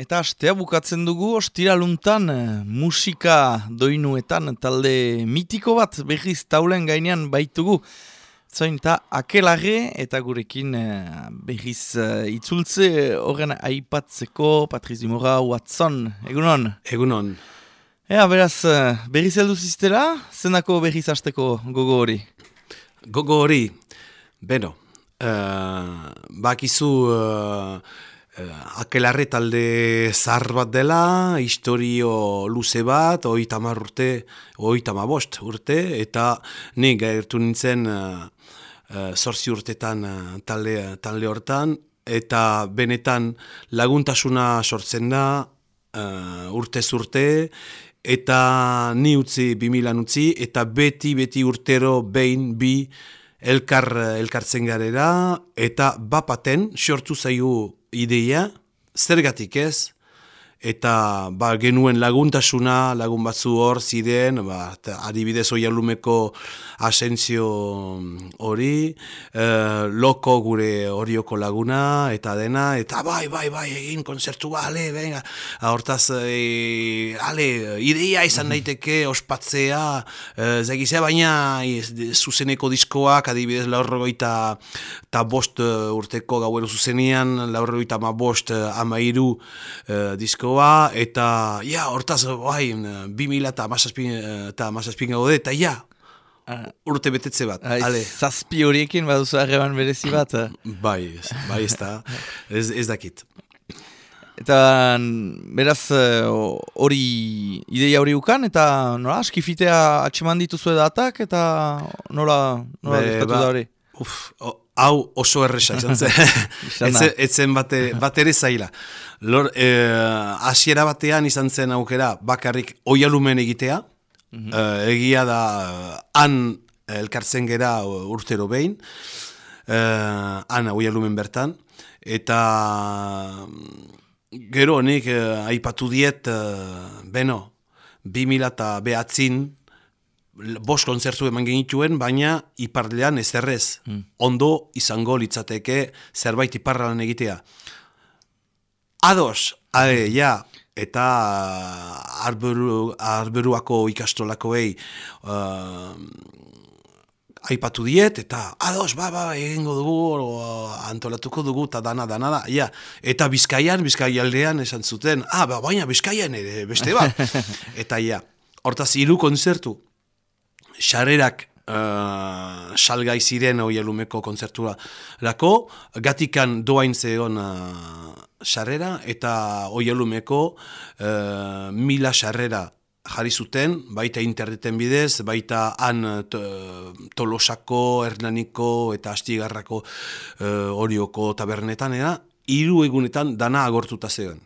Eta astea bukatzen dugu, ostiraluntan musika doinuetan talde mitiko bat behiz taulen gainean baitugu. Zain eta akelarre eta gurekin behiz itzultze horren aipatzeko Patriz Dimora Watson. Egunon? Egunon. Ea, beraz, berriz heldu ziztera, zenako berriz hasteko gogo hori? Gogo hori, beno, uh, bakizu... Uh, Uh, akelarre talde zar bat dela, historio luze bat, oi tamar urte, oi tamabost urte, eta ni gairtu nintzen uh, uh, urtetan uh, talde, talde hortan, eta benetan laguntasuna sortzen da uh, urte zurte, eta ni utzi, bimilan utzi, eta beti-beti urtero behin bi elkar, elkartzen garera, eta bapaten, sortu zaigu ideia, zergatik ez, eta ba, genuen laguntasuna, lagun batzu hor ziren, ba, adibidez oialumeko asenzio hori, e, loko gure horioko laguna, eta dena, eta bai, bai, bai, egin konzertu, ale, venga, hortaz, e, ale, ideia izan daiteke ospatzea, e, zegizea, baina e, zuzeneko diskoak, adibidez, laurrogoita eta bost urteko gauero zuzenian, laurrogoita ma bost amairu e, disko eta ja, hortaz, bai, bi mila eta masazpin gaude, eta ja, ah. urte betetze bat. Ale. Zazpi horiekin baduzu arreban berezi bat. Eh? bai, bai ez da, ez, ez dakit. Eta beraz eh, hori ideia hori ukan, eta nola, askifitea atxeman dituzu edatak, eta nola, nola Be, ba, da hori? Uf, hau oso erresa izan zen. etzen, etzen bate, bat ere zaila. Lor, e, asiera batean izan zen aukera bakarrik oialumen egitea. Mm egia da han elkartzen gera urtero behin. E, han oialumen bertan. Eta gero nik aipatu diet, beno, 2000 eta behatzin, bost konzertu eman genituen, baina iparlean ez errez. Hmm. Ondo izango litzateke zerbait iparralan egitea. Ados, ale, ja, eta arberu, arberuako ikastolakoei uh, aipatu diet, eta ados, ba, ba, egingo dugu, o, antolatuko dugu, eta dana, dana, da, ja. Eta bizkaian, bizkaialdean esan zuten, ah, ba, baina bizkaian ere, beste bat. eta ja, hortaz, hiru konzertu, xarerak uh, salgai ziren hoi elumeko konzertura lako, gatikan doain zeon uh, xarrera eta hoi elumeko uh, mila xarrera jarri zuten, baita interneten bidez, baita han tolosako, hernaniko eta astigarrako horioko tabernetan, era, hiru egunetan dana agortuta zegoen.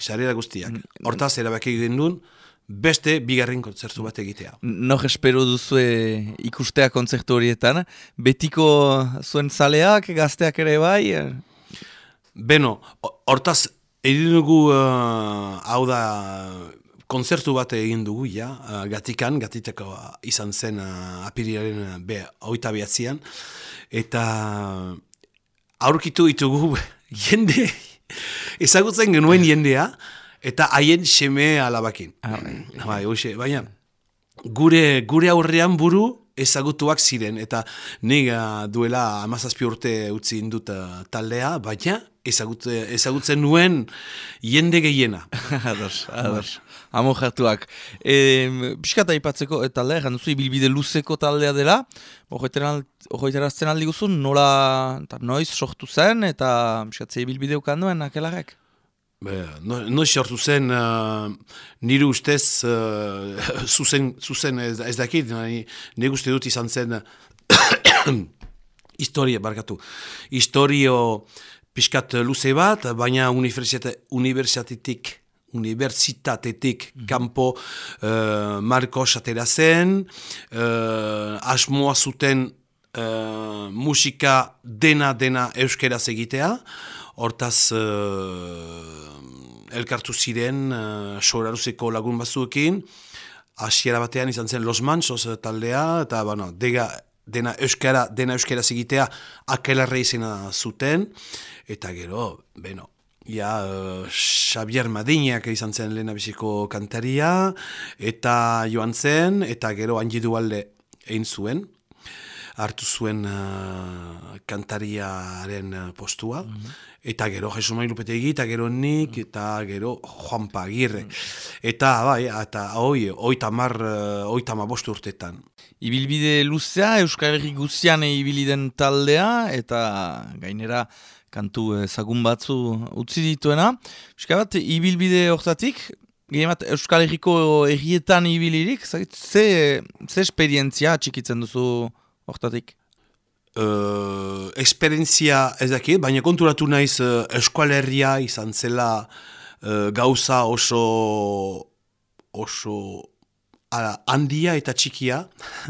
Xarrera mhm. guztiak. Mhm. Hortaz, erabaki duen, beste bigarren kontzertu bat egitea. Nog espero duzu ikustea kontzertu horietan, betiko zuen zaleak, gazteak ere bai? Beno, hortaz, egin dugu, uh, hau da, kontzertu bat egin dugu, ja, uh, gatikan, gatitako izan zen uh, apirilaren be, oita behatzean, eta aurkitu ditugu jende, ezagutzen genuen jendea, eta haien seme alabakin. Ah, bai. bai, bai, baina, gure, gure aurrean buru ezagutuak ziren, eta nega duela amazazpi urte utzi indut uh, taldea, baina ezagut, ezagutzen nuen jende gehiena. ados, ados. Amo jartuak. E, Piskata ipatzeko eta taldea, jandu zu, ibilbide luzeko taldea dela, horretarazten aldi guzun, nola, noiz sortu zen, eta piskatzea ibilbide ukanduen akelarek? No, no sortu zen uh, nire ustez uh, zuzen, zuzen ez, ez dakit, nire uste dut izan zen historia, barkatu, historio piskat luze bat, baina universitatetik universitatetik mm kanpo uh, Marcos atera zen, uh, asmoa zuten uh, musika dena-dena euskeraz egitea, hortaz uh, elkartu ziren uh, soraruzeko lagun batzuekin, hasiera batean izan zen Los Mansos taldea, eta bueno, dega, dena euskara, dena euskara zigitea akelarre izena zuten, eta gero, beno, ja, uh, Xavier Madinak izan zen lehen kantaria, eta joan zen, eta gero handidu alde egin zuen, hartu zuen uh, kantariaren postua, mhm. eta gero Jesus Mailupetegi, eta gero nik, eta gero Juan Pagirre. Mhm. Eta, bai, eta hoi, hoi tamar, hoi bostu urtetan. Ibilbide luzea, Euskal Herri guzian ibiliden taldea, eta gainera, kantu ezagun batzu utzi dituena. Euskal bat, ibilbide hortatik, gehiamat Euskal Herriko errietan ibilirik, ze, ze esperientzia txikitzen duzu hortatik? Uh, esperientzia ez dakit, baina konturatu naiz uh, Euskal Herria izan zela uh, gauza oso oso Ara, handia eta txikia,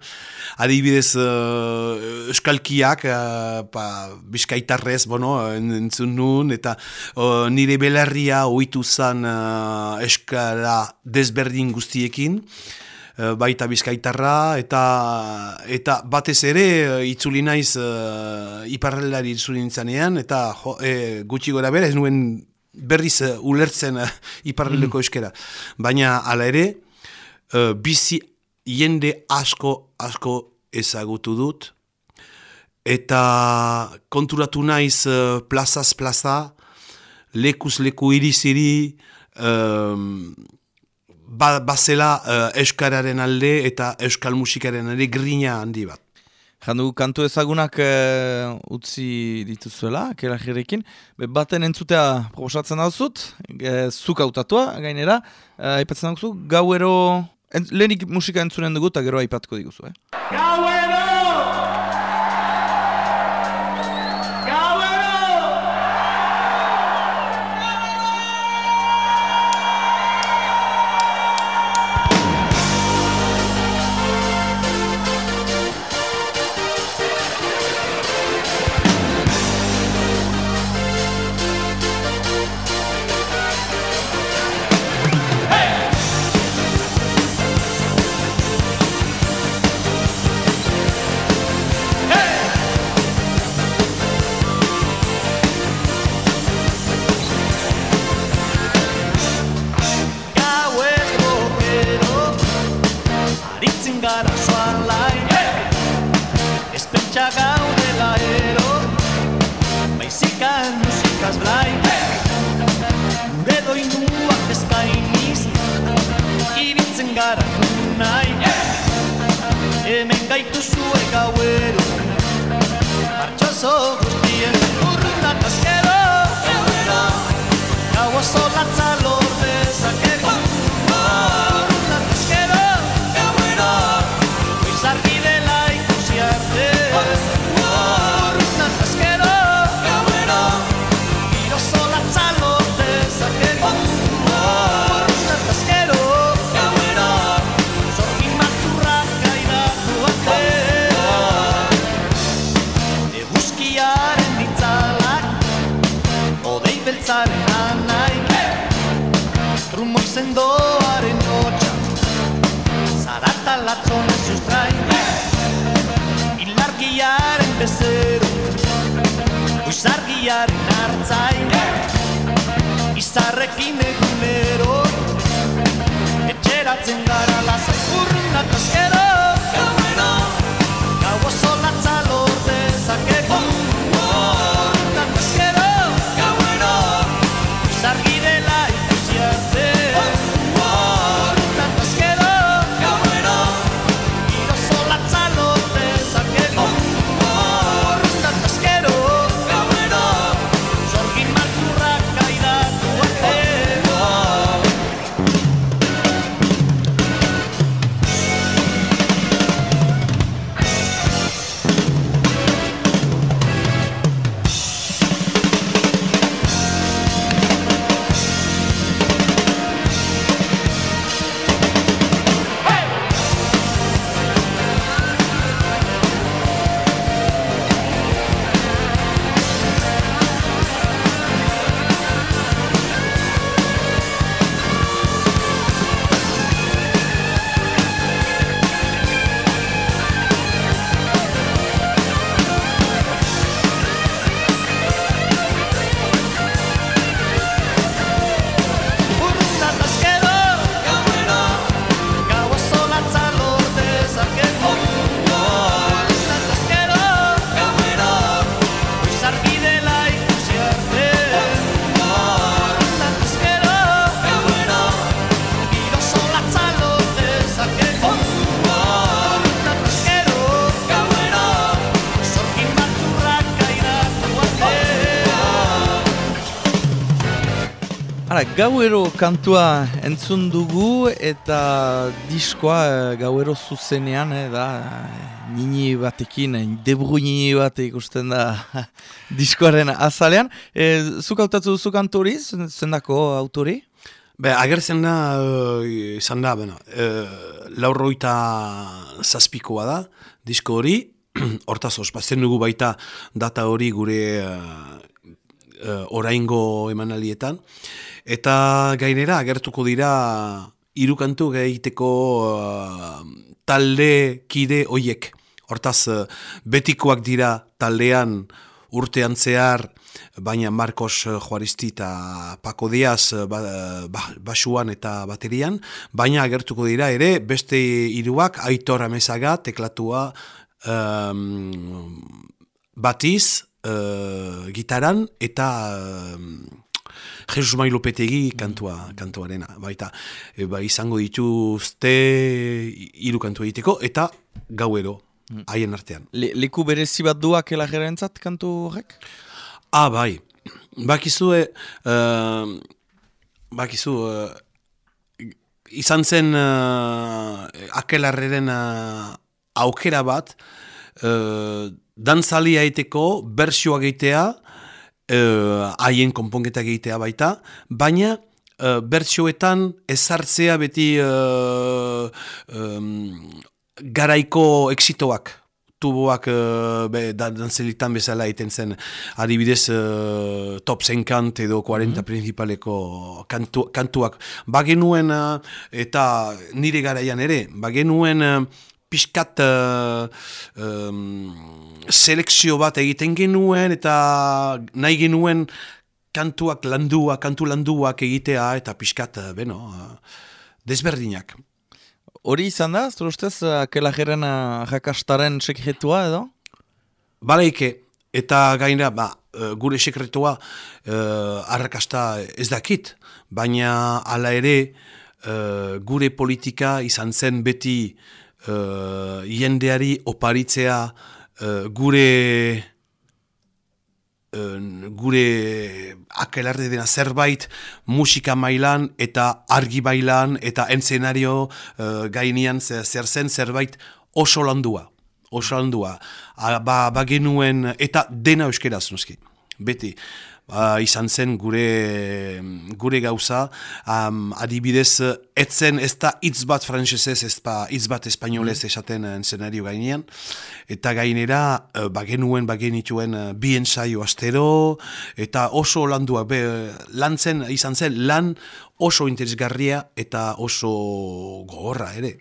adibidez uh, euskalkiak, uh, pa, bizkaitarrez, bueno, entzun nun, eta uh, nire belarria oitu zen uh, eskara desberdin guztiekin, baita bizkaitarra, eta, eta batez ere uh, itzuli naiz uh, iparrelari itzuli nintzanean, eta jo, e, gutxi gora bera ez nuen berriz uh, ulertzen uh, iparreleko mm. eskera. Baina, ala ere, uh, bizi jende asko asko ezagutu dut eta konturatu naiz uh, plazaz plaza lekuz leku iriziri um, ba, bazela uh, euskararen alde eta euskal musikaren alde grina handi bat. Jandu, kantu ezagunak uh, utzi dituzuela, kera jirekin. Baten entzutea proposatzen dauzut, uh, zuk autatua, gainera. Aipatzen dauzu, gauero lehenik musika entzunen dugu eta gero aipatko diguzu, eh? Gauero garatu nahi yeah! Hemen gaitu zuek gauero Martxoso guztien Urruna taskero Gau oso zen doaren hotxa Zarata latzone sustrai hey! Ilargiaren bezero Uizargiaren hartzai hey! Izarrekin egunero Etxeratzen gara lasai Urrunak askero kantua entzun dugu eta diskoa eh, gauero zuzenean eh, da eh, nini batekin, debru nini bat ikusten da diskoaren azalean. E, zuk autatu duzu kantu hori, zendako autori? Be, agertzen da, izan da, bueno, uh, laurroita zazpikoa da, disko hori, hortaz ospazten dugu baita data hori gure uh, uh, oraingo emanalietan. Eta gainera agertuko dira irukantu egiteko uh, talde kide hoiek. Hortaz, uh, betikoak dira taldean urtean zehar, baina Marcos Juaristi eta Paco Diaz ba, ba, basuan eta baterian, baina agertuko dira ere beste hiruak Aitor Amezaga teklatua um, batiz, uh, gitaran eta... Jesus Mailopetegi kantua, kantuarena. Baita, e, ba, izango dituzte hiru kantua egiteko eta gauero mm. haien artean. Le, leku berezi bat duak elagera entzat kantu horrek? Ah, bai. Bakizu, uh, bakizu, uh, izan zen uh, akelarreren uh, aukera bat, uh, dantzali aiteko, bersioa gehitea, Eh, haien uh, konponketak egitea baita, baina uh, bertsioetan ezartzea beti uh, garaiko exitoak tuboak uh, be, dantzelitan bezala iten zen adibidez uh, top zen kant edo 40 mm -hmm. principaleko kantu, kantuak bagenuen uh, eta nire garaian ere bagenuen uh, pixkat uh, um, selekzio bat egiten genuen eta nahi genuen kantuak landua, kantu landuak egitea eta pixkat, uh, beno, uh, desberdinak. Hori izan da, zure ustez, akela jeren jakastaren sekretua edo? Baleike, eta gaina, ba, gure sekretua uh, arrakasta ez dakit, baina hala ere gure politika izan zen beti uh, jendeari oparitzea uh, gure uh, gure akelarde dena zerbait musika mailan eta argi bailan eta entzenario uh, gainean zer zen zerbait oso landua. Oso landua. Ba, ba genuen eta dena euskeraz, noski. Beti uh, izan zen gure, gure gauza, um, adibidez, etzen ez da hitz bat frantzesez, ez ba, hitz bat espainolez mm. esaten uh, szenario gainean, eta gainera, uh, bagenuen, bagenituen uh, bi ensaio astero, eta oso landua, be, lan zen, izan zen, lan oso interesgarria eta oso gogorra ere.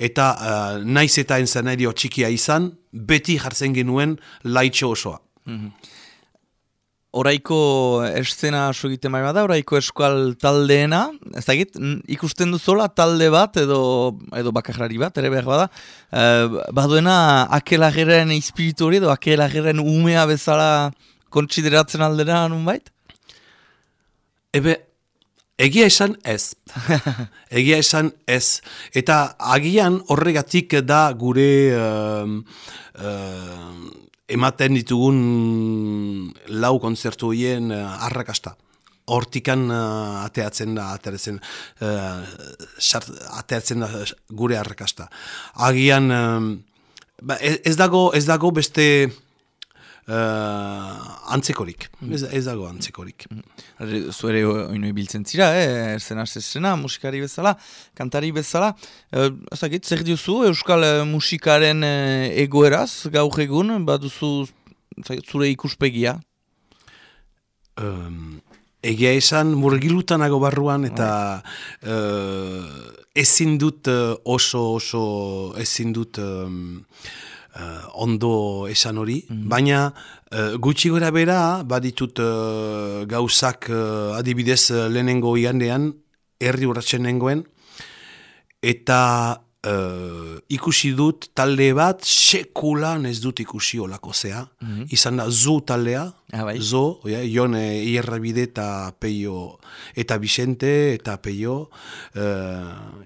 Eta uh, naiz eta enzenario txikia izan, beti jartzen genuen laitxo osoa. Mm oraiko eszena aso egiten bai bada, oraiko eskual taldeena, ez dakit, ikusten duzola talde bat edo edo bakajarari bat, ere behar bada, e, baduena akelageren espiritu hori edo akelageren umea bezala kontsideratzen aldera nun bait? Ebe, egia esan ez. egia esan ez. Eta agian horregatik da gure... Uh, ematen ditugun lau konzertu horien uh, arrakasta. Hortikan uh, ateatzen da, ateatzen, uh, ateatzen da gure arrakasta. Agian, ba, ez, dago, ez dago beste uh, antzekorik. Mm. Ez, ez dago antzekorik. Mm. Zuere oinu ibiltzen zira, eh? zena zena, musikari bezala, kantari bezala. Uh, zer diozu Euskal eh, musikaren egoeraz, gaur egun, baduzu zure ikuspegia? Um, egia esan murgilutanago barruan eta uh, ezin dut oso oso ezin dut uh, ondo esan hori, mm baina uh, gutxi gora bera baditut uh, gauzak uh, adibidez lehenengo igandean, herri urratxen nengoen, eta uh, ikusi dut talde bat sekulan ez dut ikusi olako zea, mm izan da zu taldea, ah, bai. zo, oia, jon e, ierrabide eta peio, eta Vicente eta peio, uh,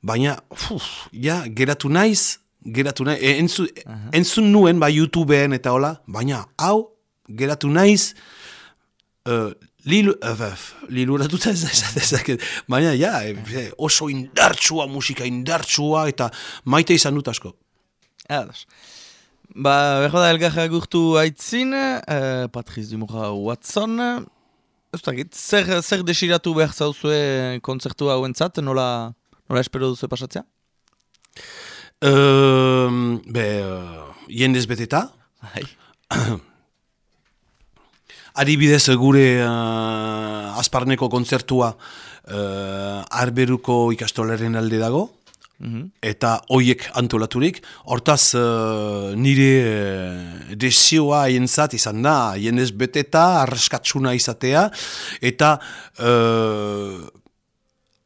baina, uf, ja, geratu naiz, geratu nahi, e, entzu, entzun nuen, ba, YouTubeen eta hola, baina, hau, geratu naiz, uh, Lilu, uh, liluratuta ez esatezaket, baina ja, e, oso indartsua, musika indartsua, eta maite izan dut asko. Ados. Ba, berro da elgarra gurtu aitzin, uh, Patrice Dumora Watson, ez dakit, zer, zer desiratu behar zauzue kontzertu hauentzat, nola, nola espero duzu pasatzea? Uh, be, uh, jendez beteta. Bai. Adibidez gure uh, azparneko kontzertua uh, arberuko ikastolaren alde dago, Mhm. eta hoiek antolaturik, hortaz uh, nire uh, desioa haintzat izan da, jenez beteta, arraskatsuna izatea, eta uh,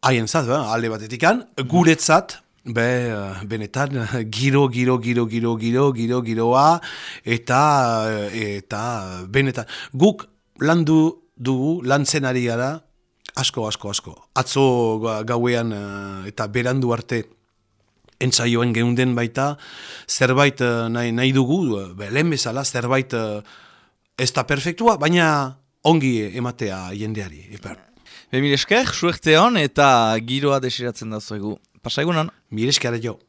haientzat, alde batetikan, guretzat, Be, uh, benetan, giro, giro, giro, giro, giro, giro, giroa, eta, eta, benetan, guk landu dugu, lantzen ari gara, asko, asko, asko. Atzo ga- gauean uh, eta berandu arte entzaioen geunden baita, zerbait nahi, nahi dugu, lehen bezala, zerbait ez da perfektua, baina ongi ematea jendeari. Eper, Bemil esker, suerte hon eta giroa desiratzen da zuegu. Pasa egunon. jo.